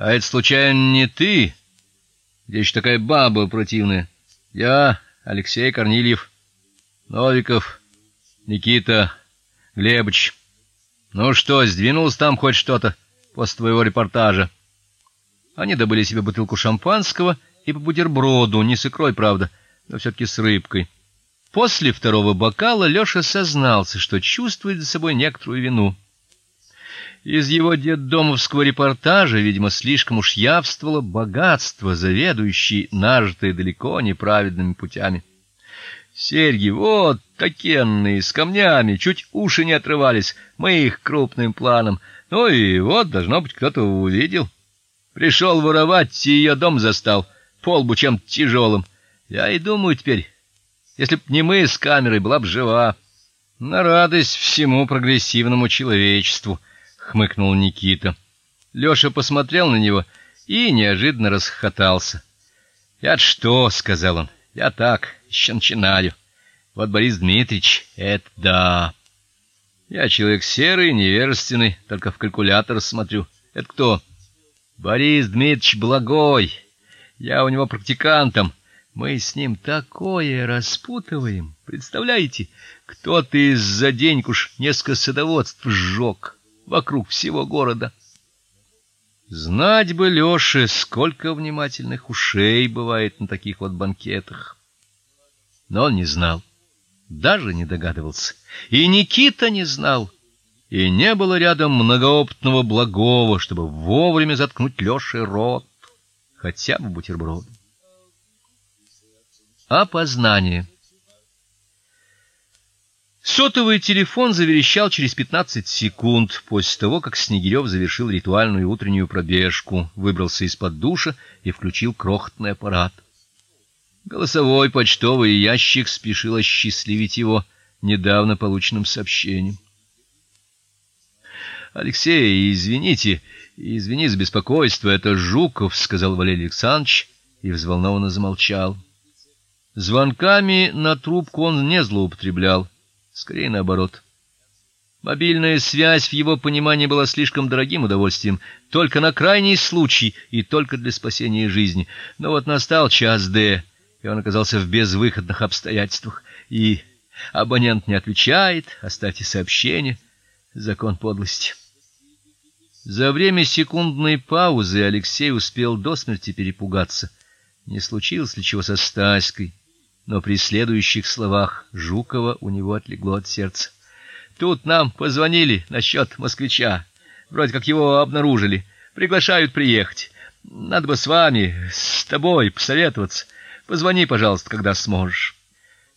А это случайно не ты? Где еще такая баба противная? Я, Алексей Корнильев, Новиков, Никита Глебович. Ну что, сдвинулось там хоть что-то после твоего репортажа? Они добыли себе бутылку шампанского и по бутерброду, не с икрой, правда, но все таки с рыбкой. После второго бокала Лёша сознался, что чувствует за собой некоторую вину. Из его детдомовского репортажа, видимо, слишком уж явствовало богатство, заведующее нажитое далеко неправедными путями. Серьги вот такенные, с камнями, чуть уши не отрывались, мы их крупным планом. Ну и вот, должно быть, кто-то увидел. Пришел воровать, и ее дом застал, полбу чем-то тяжелым. Я и думаю теперь, если б не мы с камерой, была б жива. На радость всему прогрессивному человечеству хмыкнул Никита. Лёша посмотрел на него и неожиданно расхохотался. "Я что?" сказал он. "Я так, ещё начинаю. Вот Борис Дмитриевич, это да. Я человек серый, невежественный, только в калькулятор смотрю. Это кто? Борис Дмитриевич Благой. Я у него практикантом. Мы с ним такое распутываем. Представляете, кто-то из-за денег несколько садоводств сжег вокруг всего города. Знать бы Лёше, сколько внимательных ушей бывает на таких вот банкетах. Но он не знал, даже не догадывался. И Никита не знал, и не было рядом многоопытного благого, чтобы вовремя заткнуть Лёше рот, хотя бы бутербродом. Опознание. Сотовый телефон заверещал через 15 секунд после того, как Снегирев завершил ритуальную утреннюю пробежку, выбрался из-под душа и включил крохотный аппарат. Голосовой почтовый ящик спешил осчастливить его недавно полученным сообщением. Алексей, извините, извини за беспокойство, это Жуков, сказал Валерий Александрович и взволнованно замолчал. Звонками на трубку он не злоупотреблял Скорее наоборот. Мобильная связь в его понимании была слишком дорогим удовольствием, только на крайний случай и только для спасения жизни. Но вот настал час Д, и он оказался в безвыходных обстоятельствах, и абонент не отвечает, оставьте сообщение. Закон подлости. За время секундной паузы Алексей успел до смерти перепугаться. Не случилось ли чего со Стаськой? Но при следующих словах Жукова у него отлегло от сердца. Тут нам позвонили насчет москвича. Вроде как его обнаружили. Приглашают приехать. Надо бы с вами, с тобой посоветоваться. Позвони, пожалуйста, когда сможешь.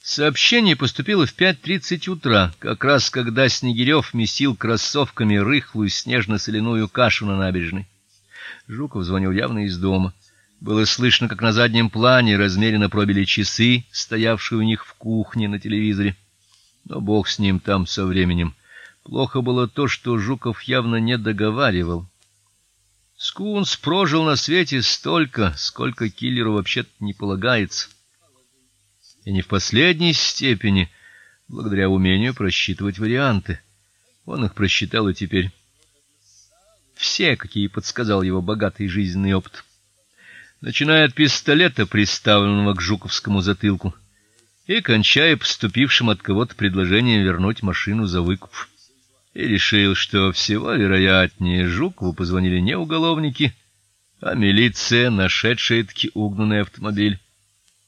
Сообщение поступило в 5:30 утра, как раз когда Снегирев месил кроссовками рыхлую снежно-соляную кашу на набережной. Жуков звонил явно из дома. Было слышно, как на заднем плане размеренно пробили часы, стоявшие у них в кухне на телевизоре. Но бог с ним там со временем. Плохо было то, что Жуков явно не договаривал. Скунс прожил на свете столько, сколько киллеру вообще-то не полагается. И не в последней степени благодаря умению просчитывать варианты. Он их просчитал и теперь все, какие подсказал его богатый жизненный опыт начиная от пистолета, приставленного к жуковскому затылку, и кончая поступившим от кого-то предложением вернуть машину за выкуп. И решил, что всего вероятнее Жукову позвонили не уголовники, а милиция, нашедшая таки угнанный автомобиль.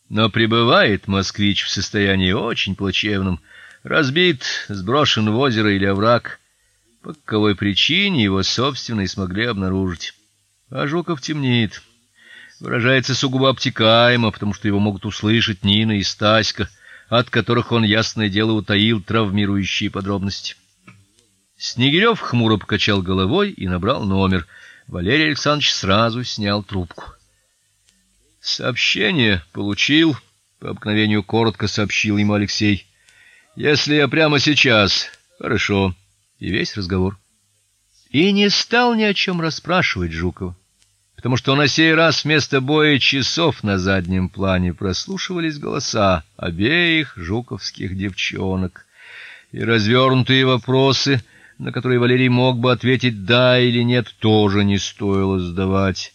Но прибывает москвич в состоянии очень плачевном, разбит, сброшен в озеро или овраг. По какой причине его собственно и смогли обнаружить. А Жуков темнеет выражается сугубо обтекаемо, потому что его могут услышать Нина и Стаська, от которых он ясное дело утаил травмирующие подробности. Снегирев хмуро покачал головой и набрал номер. Валерий Александрович сразу снял трубку. Сообщение получил, по обыкновению коротко сообщил ему Алексей. Если я прямо сейчас. Хорошо. И весь разговор. И не стал ни о чем расспрашивать Жукова потому что на сей раз вместо боя часов на заднем плане прослушивались голоса обеих жуковских девчонок, и развернутые вопросы на которые Валерий мог бы ответить да или нет, тоже не стоило задавать.